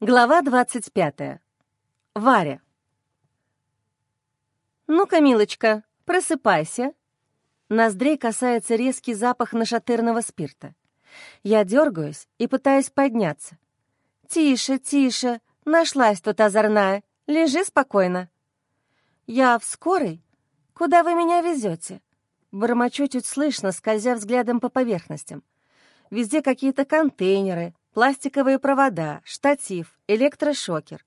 Глава 25. Варя. «Ну-ка, милочка, просыпайся». Ноздрей касается резкий запах нашатырного спирта. Я дергаюсь и пытаюсь подняться. «Тише, тише, нашлась тут озорная. Лежи спокойно». «Я в скорой? Куда вы меня везете?» Бормочу чуть слышно, скользя взглядом по поверхностям. Везде какие-то контейнеры, пластиковые провода, штатив, электрошокер.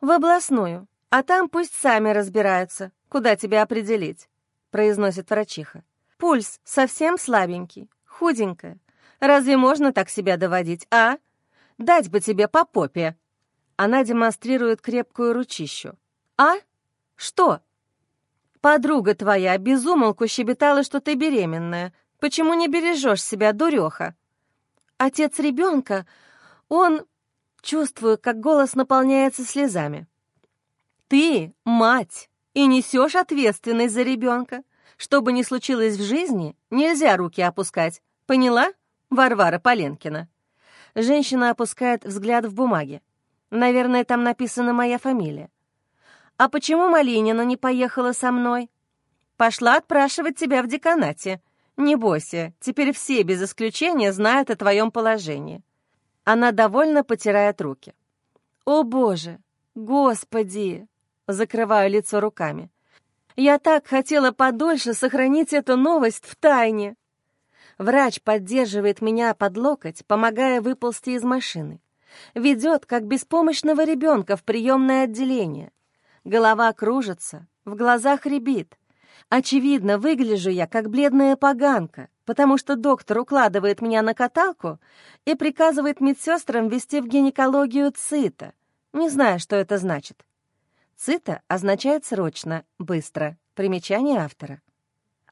В областную, а там пусть сами разбираются, куда тебя определить, произносит врачиха. Пульс совсем слабенький, худенькая. Разве можно так себя доводить, а? Дать бы тебе по попе. Она демонстрирует крепкую ручищу. А? Что? Подруга твоя безумолку щебетала, что ты беременная. Почему не бережешь себя, дуреха? Отец ребенка он... Чувствую, как голос наполняется слезами. Ты — мать, и несешь ответственность за ребенка. Что бы ни случилось в жизни, нельзя руки опускать. Поняла, Варвара Поленкина? Женщина опускает взгляд в бумаге. Наверное, там написана моя фамилия. «А почему Малинина не поехала со мной?» «Пошла отпрашивать тебя в деканате. Не бойся, теперь все без исключения знают о твоем положении. Она довольно потирает руки. «О, Боже! Господи!» Закрываю лицо руками. «Я так хотела подольше сохранить эту новость в тайне!» Врач поддерживает меня под локоть, помогая выползти из машины. Ведет, как беспомощного ребенка в приемное отделение. Голова кружится, в глазах рябит. Очевидно, выгляжу я, как бледная поганка, потому что доктор укладывает меня на каталку и приказывает медсестрам вести в гинекологию цита. Не знаю, что это значит. Цита означает «срочно», «быстро». Примечание автора.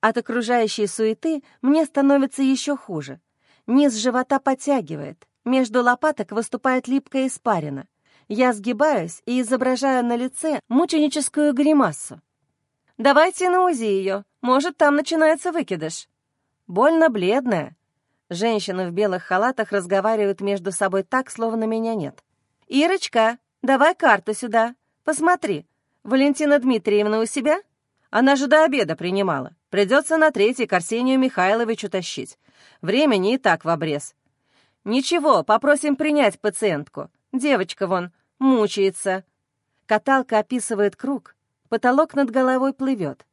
От окружающей суеты мне становится еще хуже. Низ живота подтягивает, между лопаток выступает липкая испарина. Я сгибаюсь и изображаю на лице мученическую гримасу. «Давайте на УЗИ ее, может, там начинается выкидыш». Больно бледная. Женщины в белых халатах разговаривают между собой так, словно меня нет. «Ирочка, давай карту сюда. Посмотри. Валентина Дмитриевна у себя? Она же до обеда принимала. Придется на третий к Арсению Михайловичу тащить. Времени и так в обрез. Ничего, попросим принять пациентку. Девочка вон мучается». Каталка описывает круг. Потолок над головой плывет.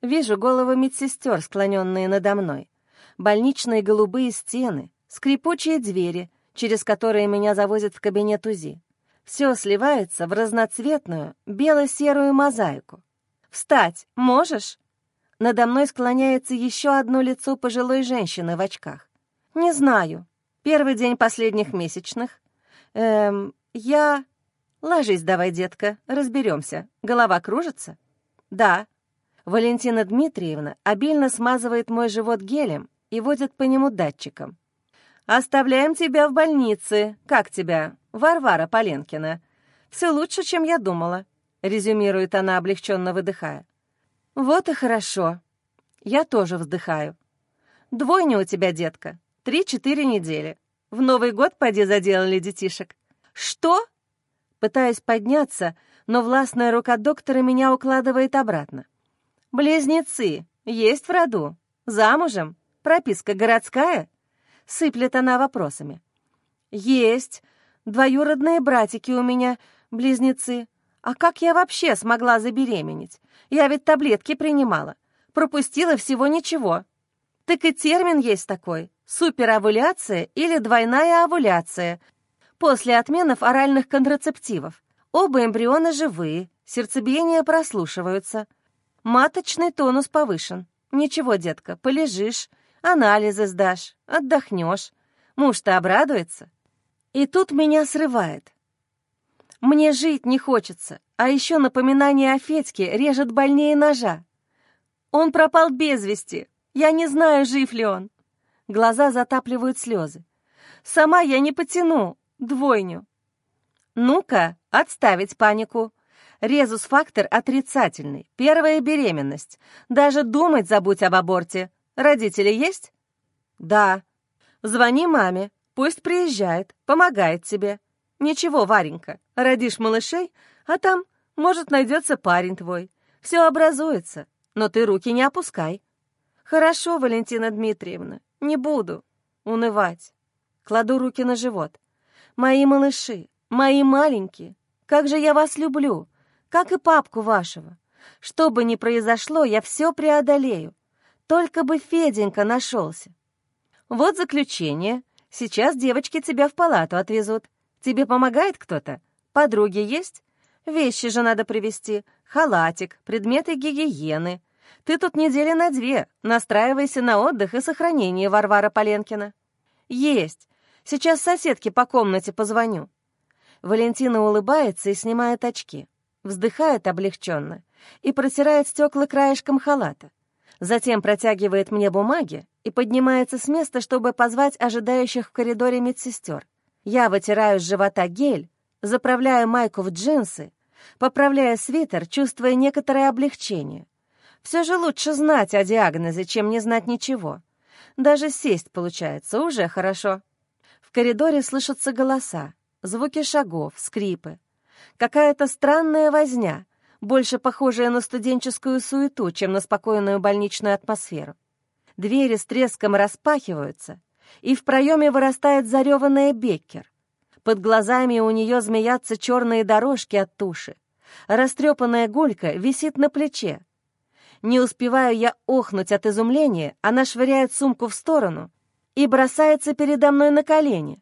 Вижу головы медсестер, склоненные надо мной. Больничные голубые стены, скрипучие двери, через которые меня завозят в кабинет УЗИ. Все сливается в разноцветную бело-серую мозаику. «Встать можешь?» Надо мной склоняется еще одно лицо пожилой женщины в очках. «Не знаю. Первый день последних месячных. Эм, я...» «Ложись давай, детка, разберемся. Голова кружится?» «Да», Валентина Дмитриевна обильно смазывает мой живот гелем и водит по нему датчиком. «Оставляем тебя в больнице. Как тебя? Варвара Поленкина. Все лучше, чем я думала», — резюмирует она, облегченно выдыхая. «Вот и хорошо. Я тоже вздыхаю. Двойня у тебя, детка. Три-четыре недели. В Новый год поди заделали детишек». «Что?» Пытаюсь подняться, но властная рука доктора меня укладывает обратно. «Близнецы есть в роду? Замужем? Прописка городская?» Сыплет она вопросами. «Есть. Двоюродные братики у меня, близнецы. А как я вообще смогла забеременеть? Я ведь таблетки принимала. Пропустила всего ничего. Так и термин есть такой — суперовуляция или двойная овуляция. После отменов оральных контрацептивов. Оба эмбриона живые, сердцебиения прослушиваются. Маточный тонус повышен. Ничего, детка, полежишь, анализы сдашь, отдохнешь. Муж-то обрадуется. И тут меня срывает. Мне жить не хочется, а еще напоминание о Федьке режет больнее ножа. Он пропал без вести. Я не знаю, жив ли он. Глаза затапливают слезы. Сама я не потяну двойню. Ну-ка, отставить панику. Резус-фактор отрицательный. Первая беременность. Даже думать забудь об аборте. Родители есть? Да. Звони маме. Пусть приезжает, помогает тебе. Ничего, Варенька, родишь малышей, а там, может, найдется парень твой. Все образуется, но ты руки не опускай. Хорошо, Валентина Дмитриевна, не буду унывать. Кладу руки на живот. Мои малыши, мои маленькие, как же я вас люблю, как и папку вашего. Что бы ни произошло, я все преодолею. Только бы Феденька нашелся. Вот заключение. Сейчас девочки тебя в палату отвезут. Тебе помогает кто-то? Подруги есть? Вещи же надо привезти. Халатик, предметы гигиены. Ты тут недели на две. Настраивайся на отдых и сохранение, Варвара Поленкина. Есть. Сейчас соседке по комнате позвоню. Валентина улыбается и снимает очки. Вздыхает облегченно и протирает стекла краешком халата. Затем протягивает мне бумаги и поднимается с места, чтобы позвать ожидающих в коридоре медсестер. Я вытираю с живота гель, заправляю майку в джинсы, поправляя свитер, чувствуя некоторое облегчение. Все же лучше знать о диагнозе, чем не знать ничего. Даже сесть получается уже хорошо. Коридоре слышатся голоса, звуки шагов, скрипы. Какая-то странная возня, больше похожая на студенческую суету, чем на спокойную больничную атмосферу. Двери с треском распахиваются, и в проеме вырастает зареванная Беккер. Под глазами у нее змеятся черные дорожки от туши. Растрепанная гулька висит на плече. Не успеваю я охнуть от изумления, она швыряет сумку в сторону и бросается передо мной на колени.